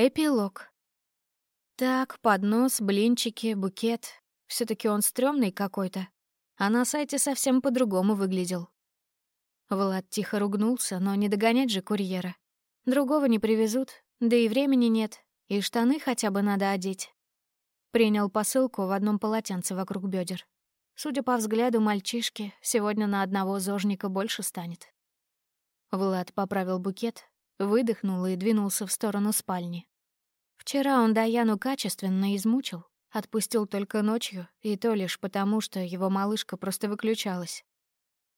Эпилог. Так, поднос, блинчики, букет. все таки он стрёмный какой-то. А на сайте совсем по-другому выглядел. Влад тихо ругнулся, но не догонять же курьера. Другого не привезут, да и времени нет, и штаны хотя бы надо одеть. Принял посылку в одном полотенце вокруг бедер. Судя по взгляду мальчишки, сегодня на одного зожника больше станет. Влад поправил букет, выдохнул и двинулся в сторону спальни. Вчера он Даяну качественно измучил, отпустил только ночью, и то лишь потому, что его малышка просто выключалась.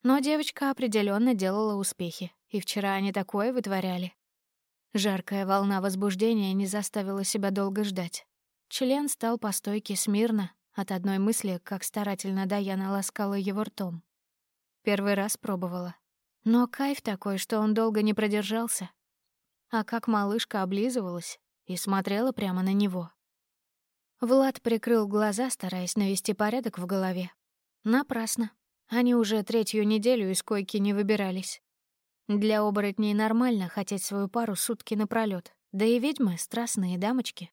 Но девочка определенно делала успехи, и вчера они такое вытворяли. Жаркая волна возбуждения не заставила себя долго ждать. Член стал по стойке смирно от одной мысли, как старательно Даяна ласкала его ртом. Первый раз пробовала. Но кайф такой, что он долго не продержался. А как малышка облизывалась и смотрела прямо на него. Влад прикрыл глаза, стараясь навести порядок в голове. Напрасно. Они уже третью неделю из койки не выбирались. Для оборотней нормально хотеть свою пару сутки напролёт, да и ведьмы — страстные дамочки.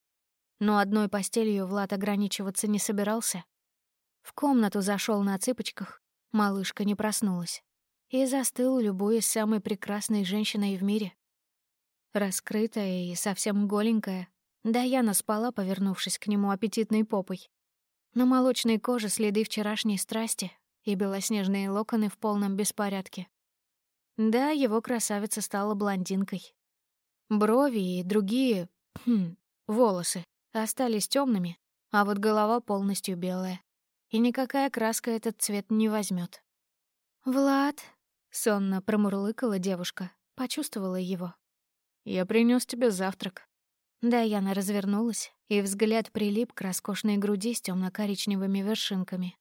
Но одной постелью Влад ограничиваться не собирался. В комнату зашел на цыпочках, малышка не проснулась. И застыл, любуясь самой прекрасной женщиной в мире. Раскрытая и совсем голенькая, Даяна спала, повернувшись к нему аппетитной попой. На молочной коже следы вчерашней страсти и белоснежные локоны в полном беспорядке. Да, его красавица стала блондинкой. Брови и другие хм, волосы остались темными, а вот голова полностью белая. И никакая краска этот цвет не возьмет. «Влад», — сонно промурлыкала девушка, почувствовала его. «Я принес тебе завтрак». Даяна развернулась, и взгляд прилип к роскошной груди с темно коричневыми вершинками.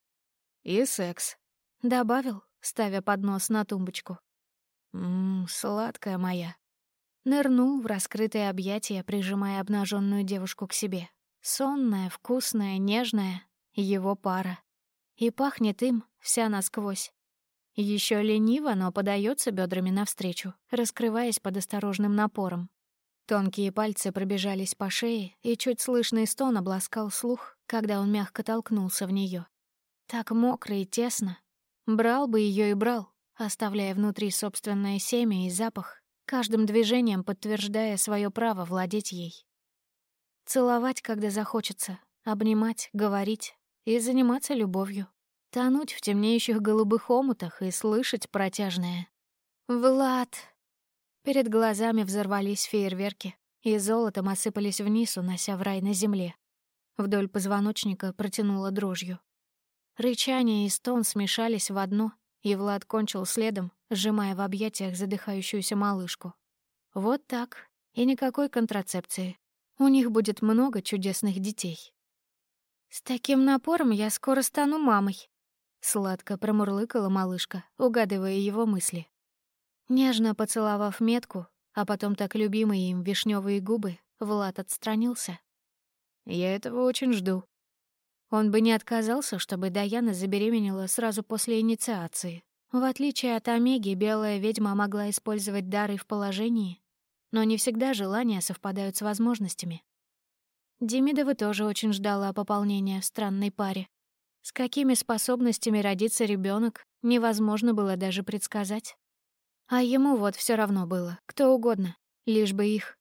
«И секс», — добавил, ставя поднос на тумбочку. Ммм, сладкая моя. Нырнул в раскрытые объятия, прижимая обнаженную девушку к себе. Сонная, вкусная, нежная, его пара. И пахнет им вся насквозь. Еще лениво, но подается бедрами навстречу, раскрываясь под осторожным напором. Тонкие пальцы пробежались по шее, и чуть слышный стон обласкал слух, когда он мягко толкнулся в нее. Так мокро и тесно. Брал бы ее и брал, оставляя внутри собственное семя и запах, каждым движением подтверждая свое право владеть ей. Целовать, когда захочется, обнимать, говорить и заниматься любовью. Тонуть в темнеющих голубых омутах и слышать протяжное. «Влад!» Перед глазами взорвались фейерверки, и золотом осыпались вниз, унося в рай на земле. Вдоль позвоночника протянула дрожью. Рычание и стон смешались в одно, и Влад кончил следом, сжимая в объятиях задыхающуюся малышку. Вот так. И никакой контрацепции. У них будет много чудесных детей. «С таким напором я скоро стану мамой», — сладко промурлыкала малышка, угадывая его мысли. Нежно поцеловав метку, а потом так любимые им вишневые губы, Влад отстранился. «Я этого очень жду», он бы не отказался, чтобы Даяна забеременела сразу после инициации. В отличие от Омеги, белая ведьма могла использовать дары в положении, но не всегда желания совпадают с возможностями. Демидова тоже очень ждала пополнения в странной паре. С какими способностями родится ребенок, невозможно было даже предсказать. А ему вот все равно было, кто угодно, лишь бы их.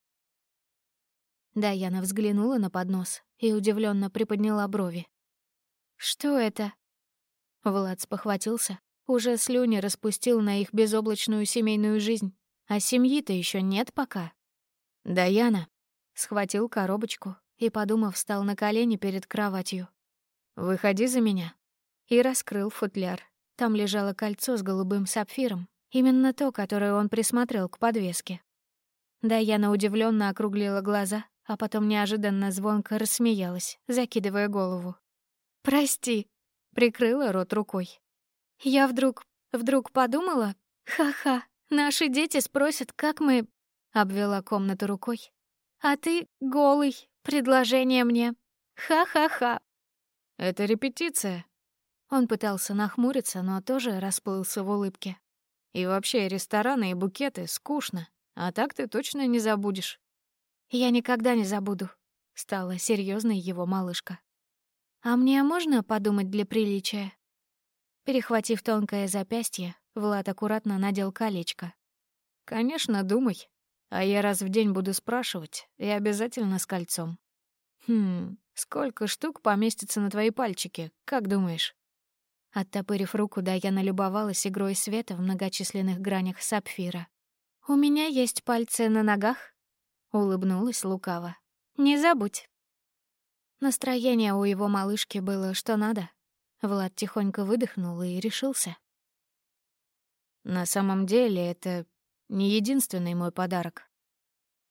Даяна взглянула на поднос и удивленно приподняла брови. «Что это?» Влад спохватился. Уже слюни распустил на их безоблачную семейную жизнь. А семьи-то еще нет пока. «Даяна», — схватил коробочку и, подумав, встал на колени перед кроватью. «Выходи за меня». И раскрыл футляр. Там лежало кольцо с голубым сапфиром. Именно то, которое он присмотрел к подвеске. Даяна удивленно округлила глаза, а потом неожиданно звонко рассмеялась, закидывая голову. «Прости», — прикрыла рот рукой. «Я вдруг, вдруг подумала, ха-ха, наши дети спросят, как мы...» — обвела комнату рукой. «А ты голый, предложение мне. Ха-ха-ха». «Это репетиция». Он пытался нахмуриться, но тоже расплылся в улыбке. «И вообще рестораны и букеты скучно, а так ты точно не забудешь». Я никогда не забуду», — стала серьезной его малышка. «А мне можно подумать для приличия?» Перехватив тонкое запястье, Влад аккуратно надел колечко. «Конечно, думай. А я раз в день буду спрашивать, и обязательно с кольцом. Хм, сколько штук поместится на твои пальчики, как думаешь?» Оттопырив руку, Даяна любовалась игрой света в многочисленных гранях сапфира. «У меня есть пальцы на ногах», — улыбнулась лукаво. «Не забудь». Настроение у его малышки было что надо. Влад тихонько выдохнул и решился. На самом деле это не единственный мой подарок.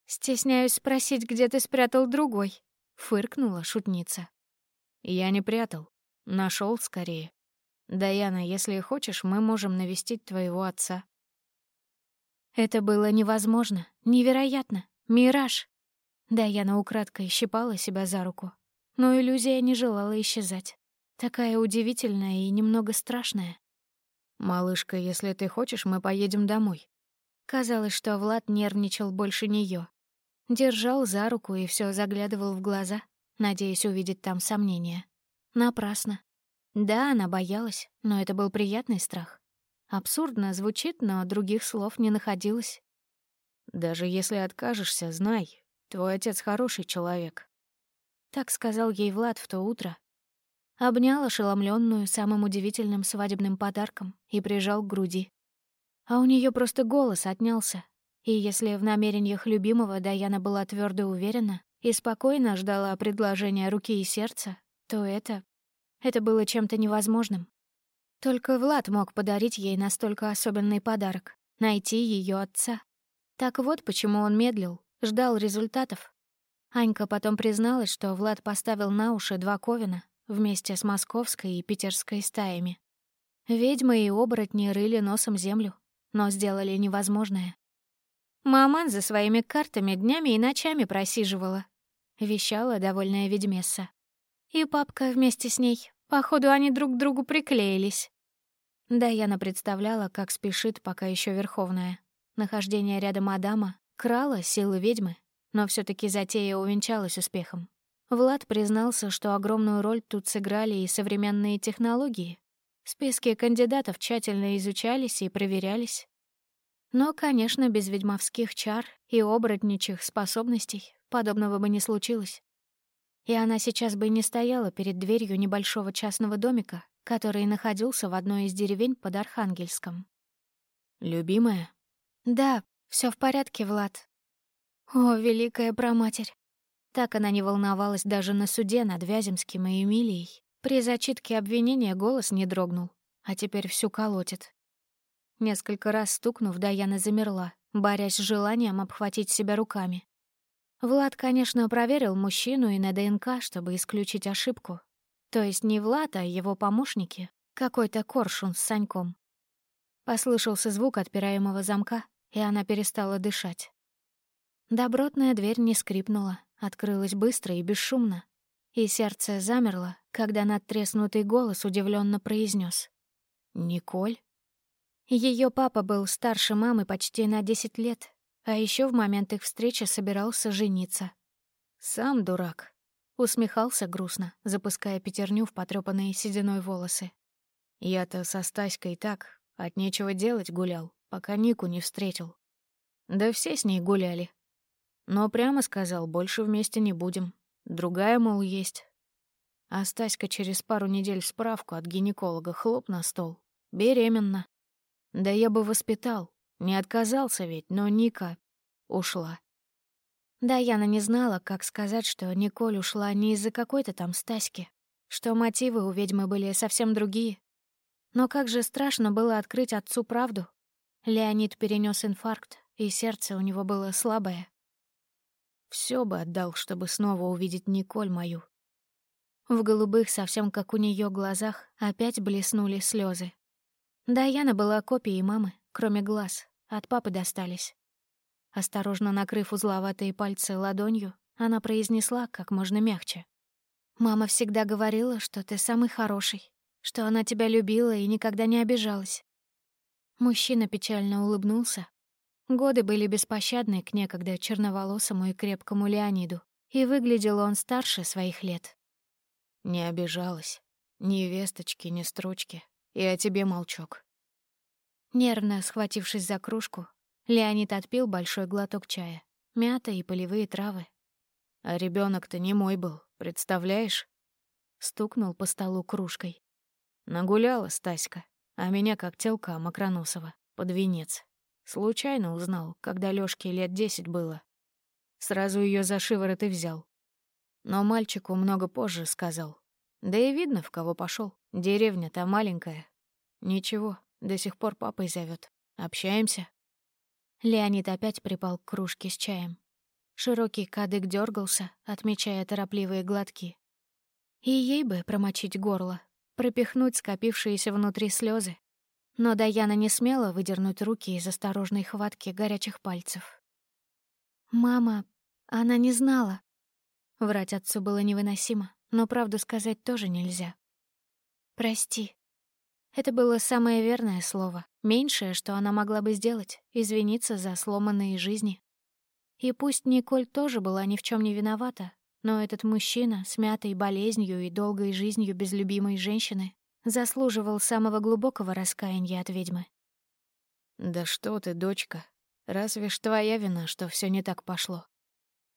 «Стесняюсь спросить, где ты спрятал другой», — фыркнула шутница. «Я не прятал. нашел скорее. Даяна, если хочешь, мы можем навестить твоего отца». Это было невозможно, невероятно, мираж. Даяна украдкой щипала себя за руку, но иллюзия не желала исчезать. Такая удивительная и немного страшная. «Малышка, если ты хочешь, мы поедем домой». Казалось, что Влад нервничал больше нее. Держал за руку и все заглядывал в глаза, надеясь увидеть там сомнения. Напрасно. Да, она боялась, но это был приятный страх. Абсурдно звучит, но других слов не находилось. «Даже если откажешься, знай, твой отец хороший человек». Так сказал ей Влад в то утро, Обнял ошеломленную самым удивительным свадебным подарком и прижал к груди. А у нее просто голос отнялся. И если в намерениях любимого Даяна была твердо уверена и спокойно ждала предложения руки и сердца, то это... это было чем-то невозможным. Только Влад мог подарить ей настолько особенный подарок — найти ее отца. Так вот почему он медлил, ждал результатов. Анька потом призналась, что Влад поставил на уши два ковина, вместе с московской и питерской стаями. Ведьмы и оборотни рыли носом землю, но сделали невозможное. Маман за своими картами днями и ночами просиживала, вещала довольная ведьмесса. И папка вместе с ней. Походу, они друг к другу приклеились. Даяна представляла, как спешит пока еще Верховная. Нахождение рядом Адама крало силы ведьмы, но все таки затея увенчалась успехом. Влад признался, что огромную роль тут сыграли и современные технологии. Списки кандидатов тщательно изучались и проверялись. Но, конечно, без ведьмовских чар и оборотничьих способностей подобного бы не случилось. И она сейчас бы не стояла перед дверью небольшого частного домика, который находился в одной из деревень под Архангельском. «Любимая?» «Да, все в порядке, Влад». «О, великая проматерь, так она не волновалась даже на суде над Вяземским и Эмилией. При зачитке обвинения голос не дрогнул, а теперь всю колотит. Несколько раз стукнув, Даяна замерла, борясь с желанием обхватить себя руками. Влад, конечно, проверил мужчину и на ДНК, чтобы исключить ошибку. То есть не Влад, а его помощники. Какой-то коршун с Саньком. Послышался звук отпираемого замка, и она перестала дышать. Добротная дверь не скрипнула, открылась быстро и бесшумно, и сердце замерло, когда надтреснутый голос удивленно произнес: «Николь?» Ее папа был старше мамы почти на 10 лет, а еще в момент их встречи собирался жениться. «Сам дурак», — усмехался грустно, запуская пятерню в потрёпанные сединой волосы. «Я-то со Стаськой так, от нечего делать гулял, пока Нику не встретил. Да все с ней гуляли, но прямо сказал, больше вместе не будем. Другая, мол, есть. А Стаська через пару недель справку от гинеколога хлоп на стол. Беременна. Да я бы воспитал. Не отказался ведь, но Ника ушла. Да, Яна не знала, как сказать, что Николь ушла не из-за какой-то там Стаськи, что мотивы у ведьмы были совсем другие. Но как же страшно было открыть отцу правду. Леонид перенес инфаркт, и сердце у него было слабое. Все бы отдал, чтобы снова увидеть Николь мою. В голубых, совсем как у нее глазах, опять блеснули слезы. Даяна была копией мамы, кроме глаз, от папы достались. Осторожно накрыв узловатые пальцы ладонью, она произнесла как можно мягче. «Мама всегда говорила, что ты самый хороший, что она тебя любила и никогда не обижалась». Мужчина печально улыбнулся. Годы были беспощадны к некогда черноволосому и крепкому Леониду, и выглядел он старше своих лет. Не обижалась. Ни весточки, ни строчки. И о тебе молчок. Нервно схватившись за кружку, Леонид отпил большой глоток чая. Мята и полевые травы. А ребенок то не мой был, представляешь? Стукнул по столу кружкой. Нагуляла Стаська, а меня как телка Макроносова, под венец. Случайно узнал, когда Лёшке лет десять было. Сразу её за шиворот и взял. Но мальчику много позже сказал. Да и видно, в кого пошёл. Деревня-то маленькая. Ничего, до сих пор папой зовёт. Общаемся. Леонид опять припал к кружке с чаем. Широкий кадык дёргался, отмечая торопливые глотки. И ей бы промочить горло, пропихнуть скопившиеся внутри слёзы, но Даяна не смела выдернуть руки из осторожной хватки горячих пальцев. «Мама, она не знала». Врать отцу было невыносимо, но правду сказать тоже нельзя. «Прости». Это было самое верное слово, меньшее, что она могла бы сделать, извиниться за сломанные жизни. И пусть Николь тоже была ни в чем не виновата, но этот мужчина, смятый болезнью и долгой жизнью без любимой женщины, заслуживал самого глубокого раскаяния от ведьмы. «Да что ты, дочка, разве ж твоя вина, что все не так пошло?»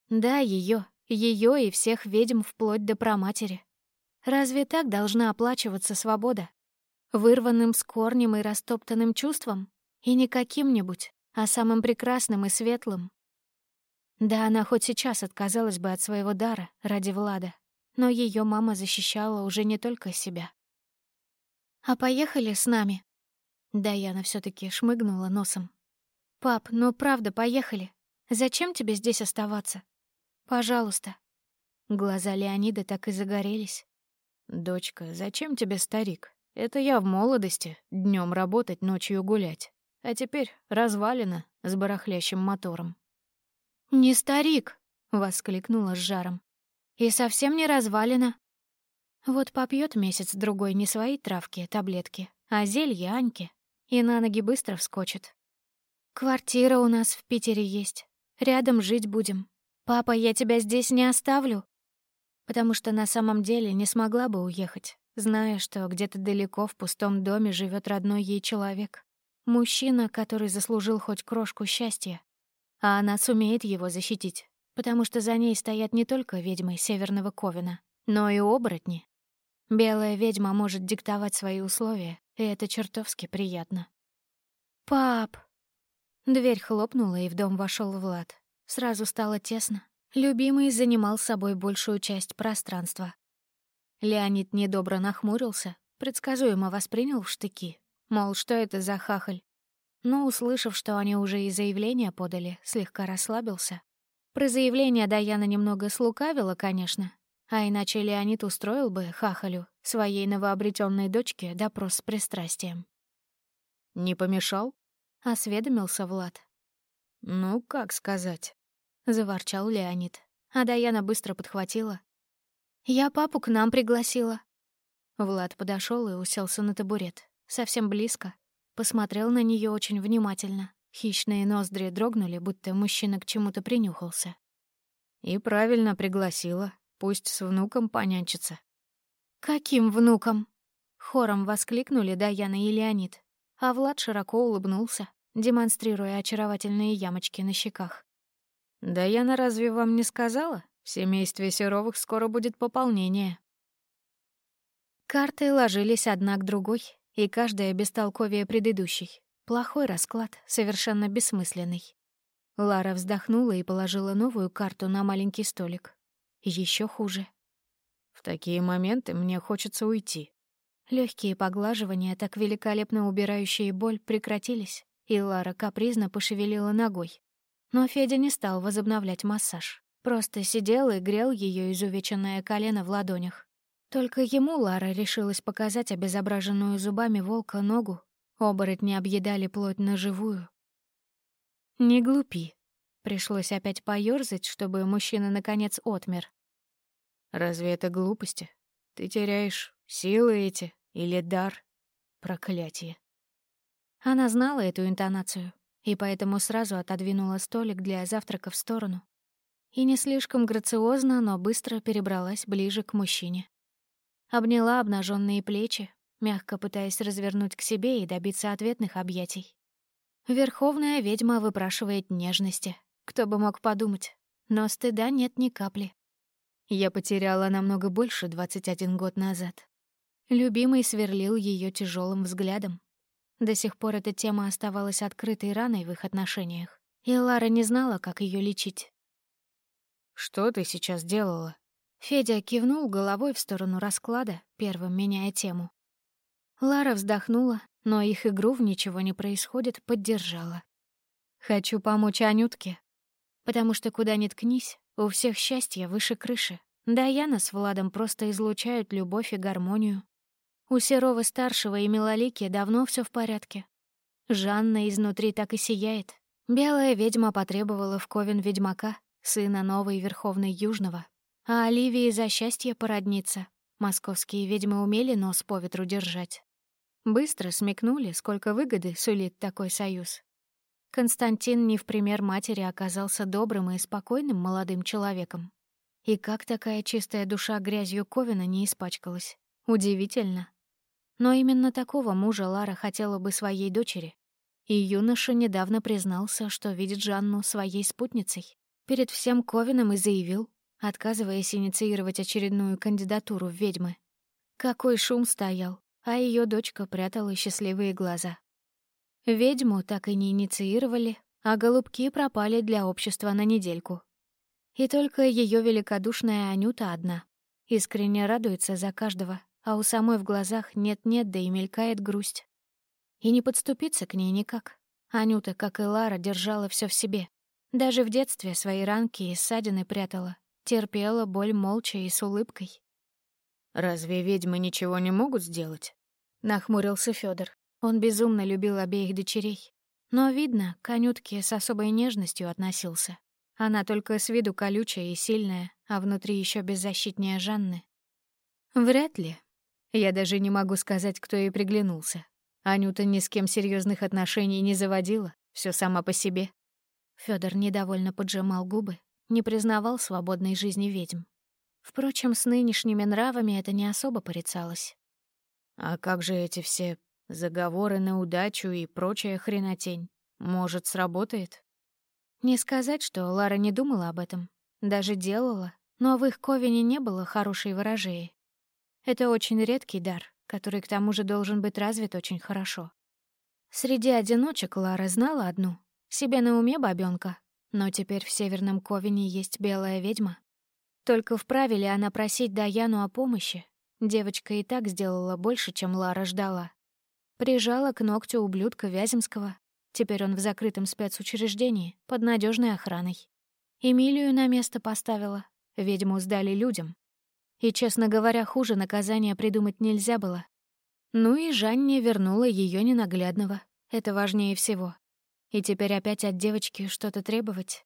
«Да, ее, ее и всех ведьм вплоть до проматери. Разве так должна оплачиваться свобода? Вырванным с корнем и растоптанным чувством? И не каким-нибудь, а самым прекрасным и светлым?» Да, она хоть сейчас отказалась бы от своего дара ради Влада, но ее мама защищала уже не только себя. «А поехали с нами?» Даяна все таки шмыгнула носом. «Пап, ну правда, поехали. Зачем тебе здесь оставаться? Пожалуйста». Глаза Леонида так и загорелись. «Дочка, зачем тебе старик? Это я в молодости, днем работать, ночью гулять. А теперь развалина с барахлящим мотором». «Не старик!» — воскликнула с жаром. «И совсем не развалина. Вот попьет месяц-другой не свои травки, таблетки, а зелье Аньки, и на ноги быстро вскочит. Квартира у нас в Питере есть. Рядом жить будем. Папа, я тебя здесь не оставлю. Потому что на самом деле не смогла бы уехать, зная, что где-то далеко в пустом доме живет родной ей человек. Мужчина, который заслужил хоть крошку счастья. А она сумеет его защитить, потому что за ней стоят не только ведьмы Северного Ковина, но и оборотни, Белая ведьма может диктовать свои условия, и это чертовски приятно. «Пап!» Дверь хлопнула, и в дом вошел Влад. Сразу стало тесно. Любимый занимал собой большую часть пространства. Леонид недобро нахмурился, предсказуемо воспринял в штыки. Мол, что это за хахаль? Но, услышав, что они уже и заявление подали, слегка расслабился. Про заявление Даяна немного слукавила, конечно, а иначе Леонид устроил бы хахалю, своей новообретенной дочке, допрос с пристрастием. «Не помешал?» — осведомился Влад. «Ну, как сказать?» — заворчал Леонид. А Даяна быстро подхватила. «Я папу к нам пригласила». Влад подошел и уселся на табурет, совсем близко. Посмотрел на нее очень внимательно. Хищные ноздри дрогнули, будто мужчина к чему-то принюхался. «И правильно пригласила. Пусть с внуком понянчится. «Каким внуком?» Хором воскликнули Даяна и Леонид, а Влад широко улыбнулся, демонстрируя очаровательные ямочки на щеках. «Даяна разве вам не сказала? В семействе Серовых скоро будет пополнение». Карты ложились одна к другой, и каждая бестолковее предыдущей. Плохой расклад, совершенно бессмысленный. Лара вздохнула и положила новую карту на маленький столик. Еще хуже. В такие моменты мне хочется уйти. Легкие поглаживания, так великолепно убирающие боль, прекратились, и Лара капризно пошевелила ногой. Но Федя не стал возобновлять массаж. Просто сидел и грел ее изувеченное колено в ладонях. Только ему Лара решилась показать обезображенную зубами волка ногу. Оборотни объедали плоть наживую. «Не глупи». Пришлось опять поёрзать, чтобы мужчина наконец отмер. Разве это глупости? Ты теряешь силы эти или дар? Проклятие. Она знала эту интонацию и поэтому сразу отодвинула столик для завтрака в сторону. И не слишком грациозно, но быстро перебралась ближе к мужчине. Обняла обнаженные плечи, мягко пытаясь развернуть к себе и добиться ответных объятий. Верховная ведьма выпрашивает нежности. Кто бы мог подумать. Но стыда нет ни капли. Я потеряла намного больше 21 год назад. Любимый сверлил ее тяжелым взглядом. До сих пор эта тема оставалась открытой раной в их отношениях, и Лара не знала, как ее лечить. «Что ты сейчас делала?» Федя кивнул головой в сторону расклада, первым меняя тему. Лара вздохнула, но их игру в «Ничего не происходит» поддержала. «Хочу помочь Анютке, потому что куда ни ткнись, у всех счастье выше крыши. Даяна с Владом просто излучают любовь и гармонию. У Серова-старшего и Милолики давно все в порядке. Жанна изнутри так и сияет. Белая ведьма потребовала в Ковен ведьмака, сына новой Верховной Южного, а Оливии за счастье породниться. Московские ведьмы умели нос по ветру держать. Быстро смекнули, сколько выгоды сулит такой союз. Константин не в пример матери оказался добрым и спокойным молодым человеком. И как такая чистая душа грязью Ковина не испачкалась? Удивительно. Но именно такого мужа Лара хотела бы своей дочери. И юноша недавно признался, что видит Жанну своей спутницей. Перед всем Ковином и заявил, отказываясь инициировать очередную кандидатуру в ведьмы. Какой шум стоял, а ее дочка прятала счастливые глаза. Ведьму так и не инициировали, а голубки пропали для общества на недельку. И только ее великодушная Анюта одна. Искренне радуется за каждого, а у самой в глазах нет-нет, да и мелькает грусть. И не подступиться к ней никак. Анюта, как и Лара, держала все в себе. Даже в детстве свои ранки и ссадины прятала, терпела боль молча и с улыбкой. «Разве ведьмы ничего не могут сделать?» — нахмурился Федор. Он безумно любил обеих дочерей. Но, видно, к Анютке с особой нежностью относился. Она только с виду колючая и сильная, а внутри еще беззащитнее Жанны. Вряд ли. Я даже не могу сказать, кто ей приглянулся. Анюта ни с кем серьезных отношений не заводила, все сама по себе. Федор недовольно поджимал губы, не признавал свободной жизни ведьм. Впрочем, с нынешними нравами это не особо порицалось. А как же эти все заговоры на удачу и прочая хренотень? Может, сработает? Не сказать, что Лара не думала об этом. Даже делала, но в их ковине не было хорошей ворожеи. Это очень редкий дар, который к тому же должен быть развит очень хорошо. Среди одиночек Лара знала одну, себе на уме бабёнка, но теперь в Северном Ковине есть белая ведьма. Только вправе ли она просить Даяну о помощи, Девочка и так сделала больше, чем Лара ждала. Прижала к ногтю ублюдка Вяземского. Теперь он в закрытом спецучреждении, под надежной охраной. Эмилию на место поставила. Ведьму сдали людям. И, честно говоря, хуже наказания придумать нельзя было. Ну и Жанне вернула ее ненаглядного. Это важнее всего. И теперь опять от девочки что-то требовать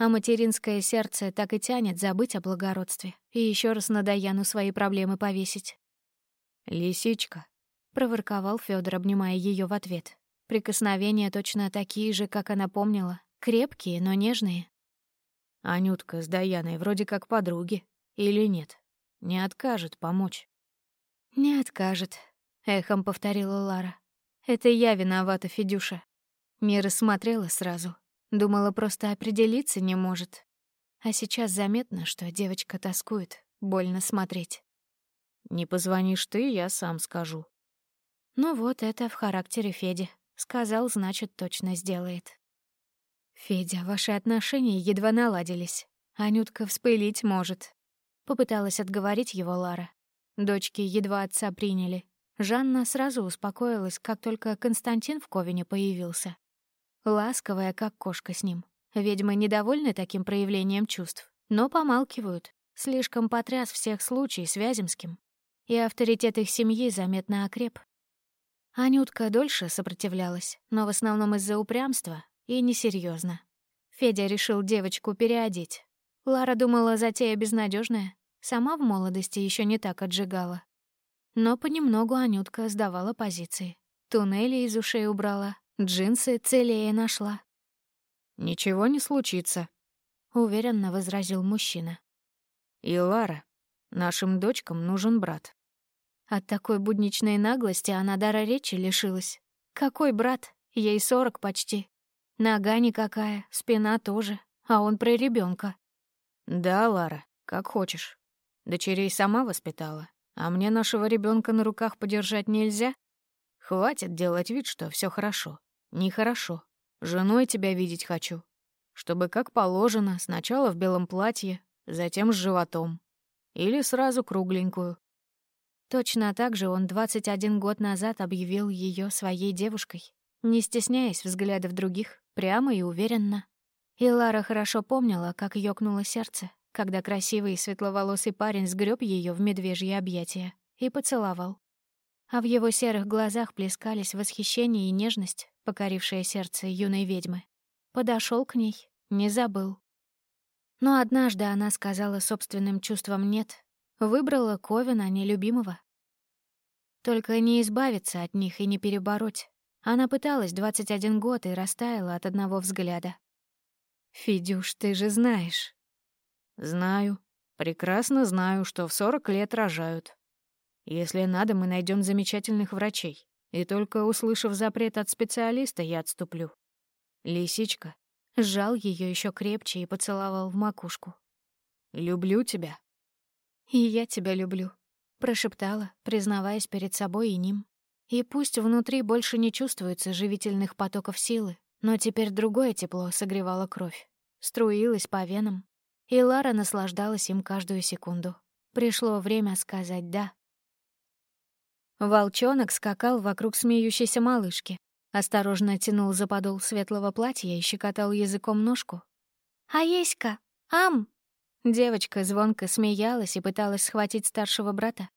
а материнское сердце так и тянет забыть о благородстве и еще раз на Даяну свои проблемы повесить. «Лисичка», — проворковал Федор, обнимая ее в ответ. Прикосновения точно такие же, как она помнила, крепкие, но нежные. «Анютка с Даяной вроде как подруги, или нет? Не откажет помочь?» «Не откажет», — эхом повторила Лара. «Это я виновата, Федюша. Не рассмотрела сразу, Думала, просто определиться не может. А сейчас заметно, что девочка тоскует, больно смотреть. «Не позвонишь ты, я сам скажу». Ну вот это в характере Феди. Сказал, значит, точно сделает. «Федя, ваши отношения едва наладились. Анютка вспылить может». Попыталась отговорить его Лара. Дочки едва отца приняли. Жанна сразу успокоилась, как только Константин в Ковине появился. Ласковая, как кошка с ним. Ведьмы недовольны таким проявлением чувств, но помалкивают. Слишком потряс всех случай с Вяземским. И авторитет их семьи заметно окреп. Анютка дольше сопротивлялась, но в основном из-за упрямства и несерьезно. Федя решил девочку переодеть. Лара думала, затея безнадежная, сама в молодости еще не так отжигала. Но понемногу Анютка сдавала позиции. Туннели из ушей убрала, Джинсы целее нашла. «Ничего не случится», — уверенно возразил мужчина. «И Лара, нашим дочкам нужен брат». От такой будничной наглости она дара речи лишилась. Какой брат? Ей сорок почти. Нога никакая, спина тоже, а он про ребенка. «Да, Лара, как хочешь. Дочерей сама воспитала, а мне нашего ребенка на руках подержать нельзя? Хватит делать вид, что все хорошо. Нехорошо. Женой тебя видеть хочу. Чтобы, как положено, сначала в белом платье, затем с животом. Или сразу кругленькую. Точно так же он 21 год назад объявил ее своей девушкой, не стесняясь взглядов других, прямо и уверенно. И Лара хорошо помнила, как ёкнуло сердце, когда красивый светловолосый парень сгреб ее в медвежье объятия и поцеловал. А в его серых глазах плескались восхищение и нежность, покорившая сердце юной ведьмы. Подошел к ней, не забыл. Но однажды она сказала собственным чувствам «нет», Выбрала Ковина, нелюбимого. Только не избавиться от них и не перебороть. Она пыталась 21 год и растаяла от одного взгляда. «Федюш, ты же знаешь». «Знаю. Прекрасно знаю, что в 40 лет рожают. Если надо, мы найдем замечательных врачей. И только услышав запрет от специалиста, я отступлю. Лисичка сжал ее еще крепче и поцеловал в макушку. «Люблю тебя». «И я тебя люблю», — прошептала, признаваясь перед собой и ним. И пусть внутри больше не чувствуется живительных потоков силы, но теперь другое тепло согревало кровь, струилось по венам, и Лара наслаждалась им каждую секунду. Пришло время сказать «да». Волчонок скакал вокруг смеющейся малышки, осторожно тянул за подол светлого платья и щекотал языком ножку. «А есть-ка! Ам!» Девочка звонко смеялась и пыталась схватить старшего брата.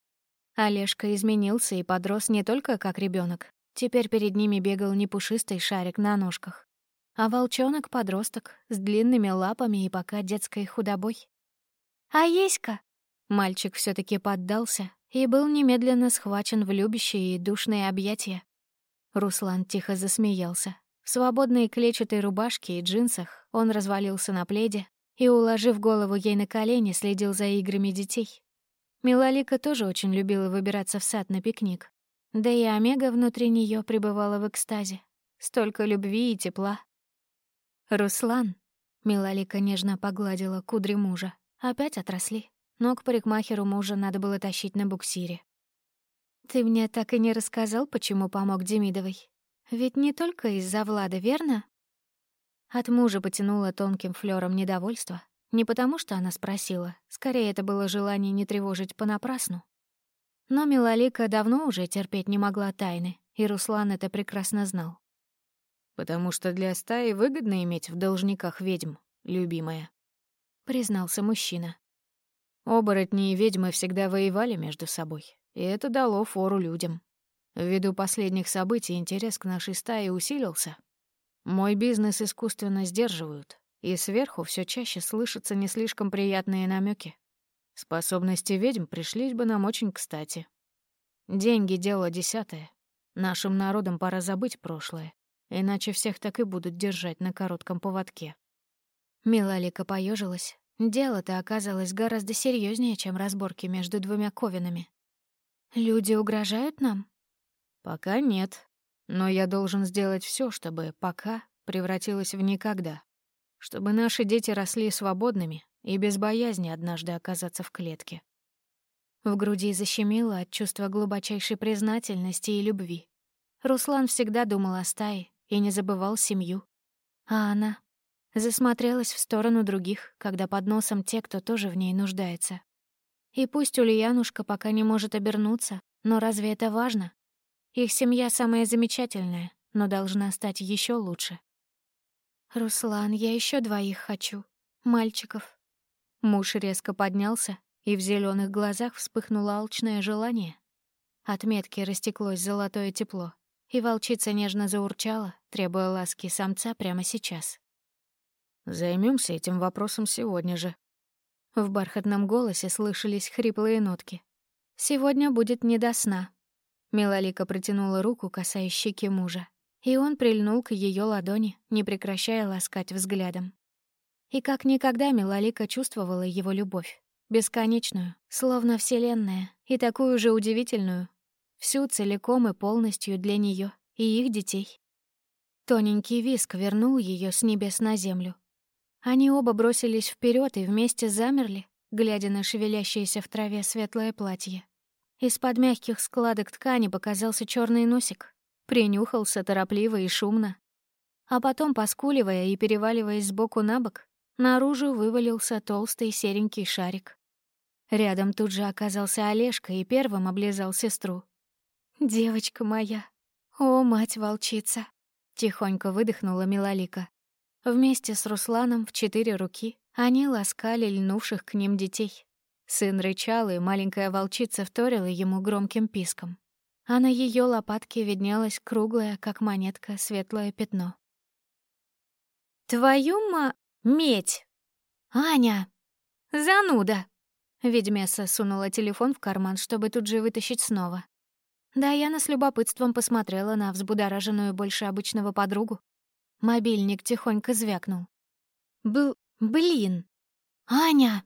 Олежка изменился и подрос не только как ребенок. Теперь перед ними бегал не пушистый шарик на ножках, а волчонок-подросток с длинными лапами и пока детской худобой. «А есть-ка!» Мальчик все таки поддался и был немедленно схвачен в любящие и душные объятия. Руслан тихо засмеялся. В свободной клетчатой рубашке и джинсах он развалился на пледе, и, уложив голову ей на колени, следил за играми детей. Милолика тоже очень любила выбираться в сад на пикник. Да и Омега внутри нее пребывала в экстазе. Столько любви и тепла. «Руслан», — Милолика нежно погладила кудри мужа, опять отросли, но к парикмахеру мужа надо было тащить на буксире. «Ты мне так и не рассказал, почему помог Демидовой? Ведь не только из-за Влада, верно?» От мужа потянуло тонким флером недовольства. Не потому, что она спросила, скорее это было желание не тревожить понапрасну. Но Милолика давно уже терпеть не могла тайны, и Руслан это прекрасно знал. «Потому что для стаи выгодно иметь в должниках ведьм, любимая», — признался мужчина. Оборотни и ведьмы всегда воевали между собой, и это дало фору людям. Ввиду последних событий интерес к нашей стае усилился, мой бизнес искусственно сдерживают, и сверху все чаще слышатся не слишком приятные намеки. Способности ведьм пришлись бы нам очень кстати. Деньги — дело десятое. Нашим народам пора забыть прошлое, иначе всех так и будут держать на коротком поводке. Милалика поежилась. Дело-то оказалось гораздо серьезнее, чем разборки между двумя ковинами. «Люди угрожают нам?» «Пока нет», но я должен сделать все, чтобы пока превратилось в никогда. Чтобы наши дети росли свободными и без боязни однажды оказаться в клетке. В груди защемило от чувства глубочайшей признательности и любви. Руслан всегда думал о стае и не забывал семью. А она засмотрелась в сторону других, когда под носом те, кто тоже в ней нуждается. И пусть Ульянушка пока не может обернуться, но разве это важно? Их семья самая замечательная, но должна стать еще лучше. «Руслан, я еще двоих хочу. Мальчиков». Муж резко поднялся, и в зеленых глазах вспыхнуло алчное желание. От метки растеклось золотое тепло, и волчица нежно заурчала, требуя ласки самца прямо сейчас. Займемся этим вопросом сегодня же». В бархатном голосе слышались хриплые нотки. «Сегодня будет не до сна, Милолика протянула руку, касаясь щеки мужа, И он прильнул к ее ладони, не прекращая ласкать взглядом. И как никогда Милолика чувствовала его любовь. Бесконечную, словно вселенная, и такую же удивительную. Всю целиком и полностью для нее и их детей. Тоненький виск вернул ее с небес на землю. Они оба бросились вперед и вместе замерли, глядя на шевелящееся в траве светлое платье. Из-под мягких складок ткани показался черный носик. Принюхался торопливо и шумно. А потом, поскуливая и переваливаясь сбоку на бок, наружу вывалился толстый серенький шарик. Рядом тут же оказался Олежка и первым облизал сестру. «Девочка моя! О, мать-волчица!» — тихонько выдохнула Милолика. Вместе с Русланом в четыре руки они ласкали льнувших к ним детей. Сын рычал, и маленькая волчица вторила ему громким писком. А на ее лопатке виднелось круглое, как монетка, светлое пятно. «Твою ма... медь! Аня! Зануда!» Ведьмесса сунула телефон в карман, чтобы тут же вытащить снова. Даяна с любопытством посмотрела на взбудораженную больше обычного подругу. Мобильник тихонько звякнул. «Был... блин! Аня!»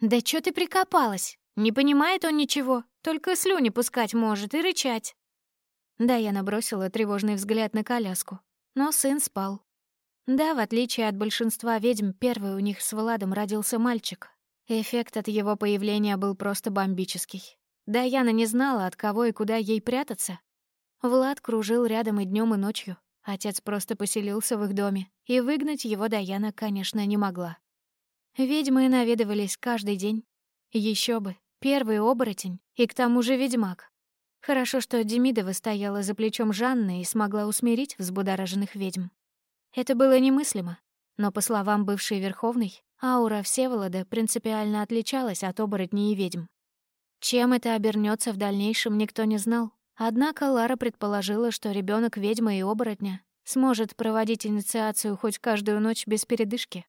«Да чё ты прикопалась? Не понимает он ничего, только слюни пускать может и рычать». Даяна бросила тревожный взгляд на коляску, но сын спал. Да, в отличие от большинства ведьм, первый у них с Владом родился мальчик. Эффект от его появления был просто бомбический. Даяна не знала, от кого и куда ей прятаться. Влад кружил рядом и днем, и ночью. Отец просто поселился в их доме, и выгнать его Даяна, конечно, не могла. Ведьмы наведывались каждый день. Еще бы, первый оборотень, и к тому же ведьмак. Хорошо, что Демидова стояла за плечом Жанны и смогла усмирить взбудораженных ведьм. Это было немыслимо, но, по словам бывшей Верховной, аура Всеволода принципиально отличалась от оборотней и ведьм. Чем это обернется в дальнейшем, никто не знал. Однако Лара предположила, что ребенок ведьмы и оборотня сможет проводить инициацию хоть каждую ночь без передышки.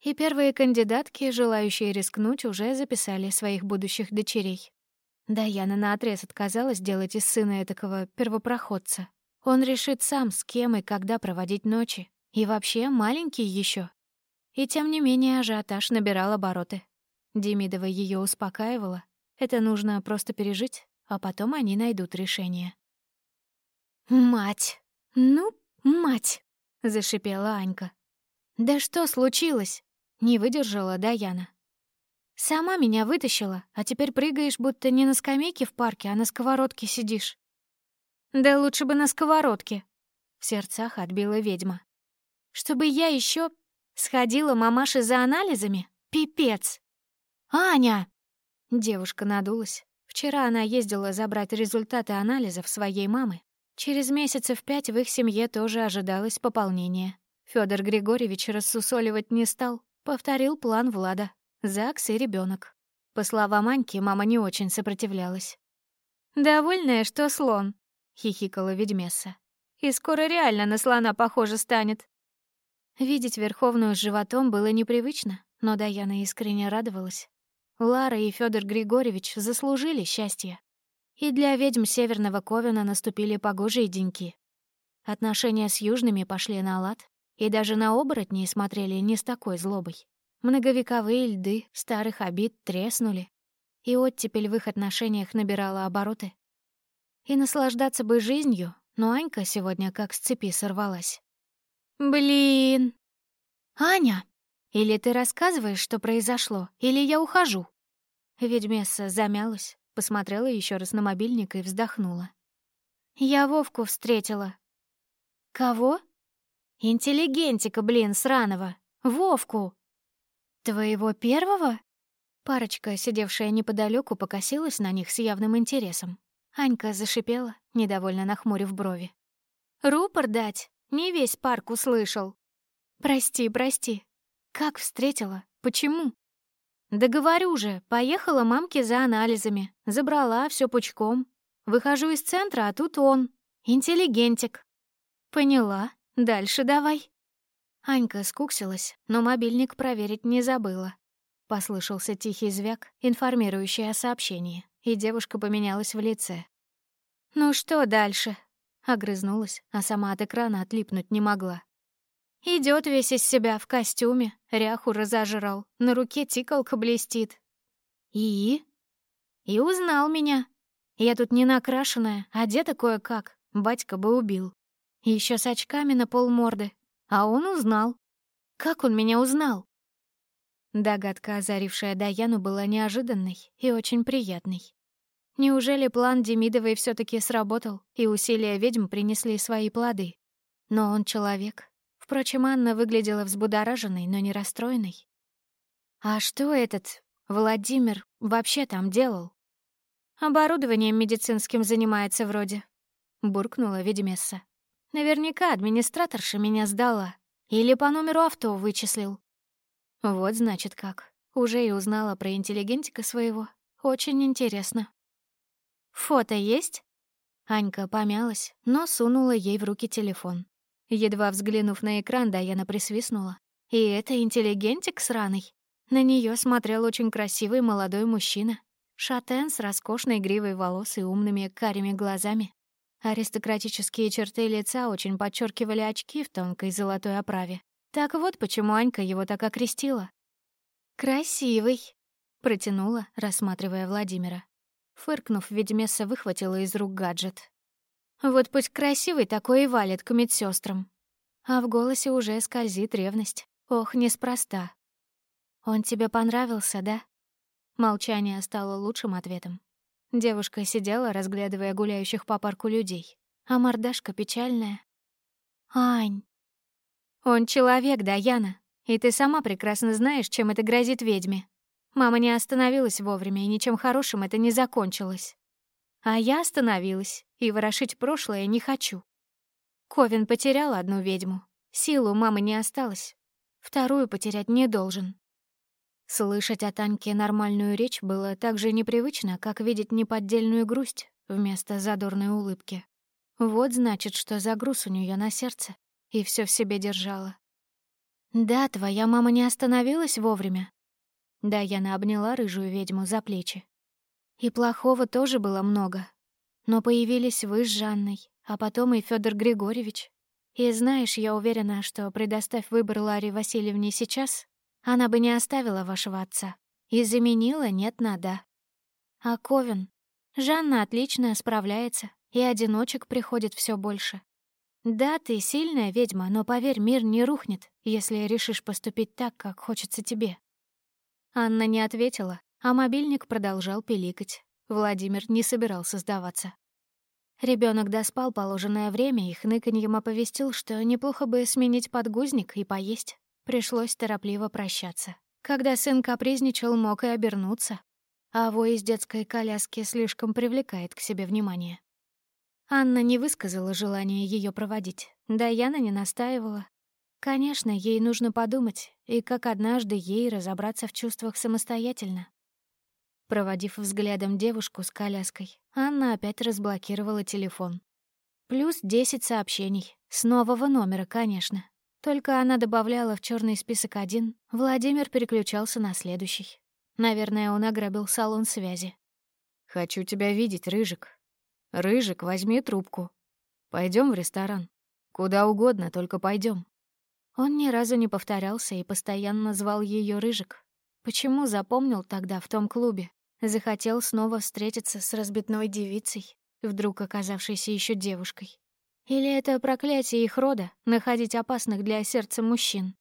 И первые кандидатки, желающие рискнуть, уже записали своих будущих дочерей. Даяна наотрез отказалась делать из сына этакого первопроходца. Он решит сам, с кем и когда проводить ночи. И вообще маленький еще. И тем не менее ажиотаж набирал обороты. Демидова ее успокаивала, это нужно просто пережить, а потом они найдут решение. «Мать! Ну, мать!» — зашипела Анька. «Да что случилось?» — не выдержала Даяна. «Сама меня вытащила, а теперь прыгаешь, будто не на скамейке в парке, а на сковородке сидишь». «Да лучше бы на сковородке», — в сердцах отбила ведьма. «Чтобы я еще сходила мамаше за анализами? Пипец!» «Аня!» Девушка надулась. Вчера она ездила забрать результаты анализов своей мамы. Через месяцев пять в их семье тоже ожидалось пополнение. Федор Григорьевич рассусоливать не стал, повторил план Влада. ЗАГС и ребенок. По словам Аньки, мама не очень сопротивлялась. «Довольная, что слон», — хихикала ведьмесса. «И скоро реально на слона похоже станет». Видеть Верховную с животом было непривычно, но Даяна искренне радовалась. Лара и Федор Григорьевич заслужили счастье. И для ведьм Северного Ковена наступили погожие деньки. Отношения с южными пошли на лад, и даже на оборотней смотрели не с такой злобой. Многовековые льды старых обид треснули, и оттепель в их отношениях набирала обороты. И наслаждаться бы жизнью, но Анька сегодня как с цепи сорвалась. «Блин!» «Аня!» Или ты рассказываешь, что произошло, или я ухожу». Ведьмесса замялась, посмотрела еще раз на мобильник и вздохнула. «Я Вовку встретила». «Кого?» «Интеллигентика, блин, сраного. Вовку». «Твоего первого?» Парочка, сидевшая неподалеку, покосилась на них с явным интересом. Анька зашипела, недовольно нахмурив брови. «Рупор дать? Не весь парк услышал». «Прости, прости, как встретила? Почему? Да же, поехала мамке за анализами, забрала все пучком. Выхожу из центра, а тут он. Интеллигентик. Поняла. Дальше давай. Анька скуксилась, но мобильник проверить не забыла. Послышался тихий звяк, информирующий о сообщении, и девушка поменялась в лице. «Ну что дальше?» Огрызнулась, а сама от экрана отлипнуть не могла. Идет весь из себя в костюме, ряху разожрал, на руке тикалка блестит. И? И узнал меня. Я тут не накрашенная, одета кое-как, батька бы убил. Еще с очками на полморды, а он узнал. Как он меня узнал? Догадка, озарившая Даяну, была неожиданной и очень приятной. Неужели план Демидовой все таки сработал, и усилия ведьм принесли свои плоды? Но он человек. Впрочем, Анна выглядела взбудораженной, но не расстроенной. «А что этот Владимир вообще там делал?» «Оборудованием медицинским занимается вроде», — буркнула ведьмесса. «Наверняка администраторша меня сдала. Или по номеру авто вычислил. Вот значит как. Уже и узнала про интеллигентика своего. Очень интересно. «Фото есть?» Анька помялась, но сунула ей в руки телефон. Едва взглянув на экран, Даяна присвистнула. И это интеллигентик сраный. На нее смотрел очень красивый молодой мужчина. Шатен с роскошной гривой волос и умными карими глазами. Аристократические черты лица очень подчеркивали очки в тонкой золотой оправе. Так вот почему Анька его так окрестила. «Красивый», — протянула, рассматривая Владимира. Фыркнув, ведьмесса выхватила из рук гаджет. «Вот пусть красивый такой и валит к медсестрам. А в голосе уже скользит ревность. Ох, неспроста. «Он тебе понравился, да?» Молчание стало лучшим ответом. Девушка сидела, разглядывая гуляющих по парку людей, а мордашка печальная. «Ань, он человек, Даяна, и ты сама прекрасно знаешь, чем это грозит ведьме. Мама не остановилась вовремя, и ничем хорошим это не закончилось. А я остановилась, и ворошить прошлое не хочу. Ковин потерял одну ведьму. Силу мамы не осталось. Вторую потерять не должен. Слышать от Аньки нормальную речь было так же непривычно, как видеть неподдельную грусть вместо задорной улыбки. Вот значит, что за груз у нее на сердце и все в себе держала. «Да, твоя мама не остановилась вовремя». Да, Яна обняла рыжую ведьму за плечи. И плохого тоже было много. Но появились вы с Жанной, а потом и Федор Григорьевич. И знаешь, я уверена, что, предоставь выбор Ларе Васильевне сейчас, она бы не оставила вашего отца и заменила «нет» на «да». А Ковен? Жанна отлично справляется, и одиночек приходит все больше. Да, ты сильная ведьма, но поверь, мир не рухнет, если решишь поступить так, как хочется тебе. Анна не ответила, а мобильник продолжал пиликать. Владимир не собирался сдаваться. Ребенок доспал положенное время и хныканьем оповестил, что неплохо бы сменить подгузник и поесть. Пришлось торопливо прощаться. Когда сын капризничал, мог и обернуться. А вой из детской коляски слишком привлекает к себе внимание. Анна не высказала желания ее проводить, Даяна не настаивала. Конечно, ей нужно подумать, и как однажды ей разобраться в чувствах самостоятельно. Проводив взглядом девушку с коляской, Анна опять разблокировала телефон. Плюс десять сообщений. С нового номера, конечно. Только она добавляла в черный список один, Владимир переключался на следующий. Наверное, он ограбил салон связи. «Хочу тебя видеть, Рыжик», «Рыжик, возьми трубку. Пойдем в ресторан. Куда угодно, только пойдем. Он ни разу не повторялся и постоянно звал ее Рыжик. Почему запомнил тогда в том клубе? Захотел снова встретиться с разбитной девицей, вдруг оказавшейся еще девушкой. Или это проклятие их рода — находить опасных для сердца мужчин?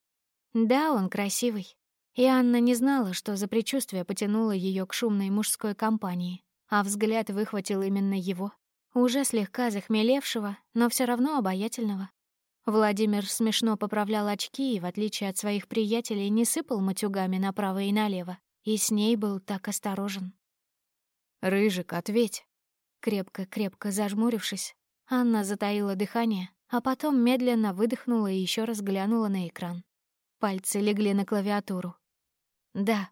Да, он красивый. И Анна не знала, что за предчувствие потянуло ее к шумной мужской компании, а взгляд выхватил именно его уже слегка захмелевшего, но все равно обаятельного. Владимир смешно поправлял очки и, в отличие от своих приятелей, не сыпал матюгами направо и налево, и с ней был так осторожен. «Рыжик, ответь!» Крепко-крепко зажмурившись, Анна затаила дыхание, а потом медленно выдохнула и еще раз глянула на экран. Пальцы легли на клавиатуру. «Да»,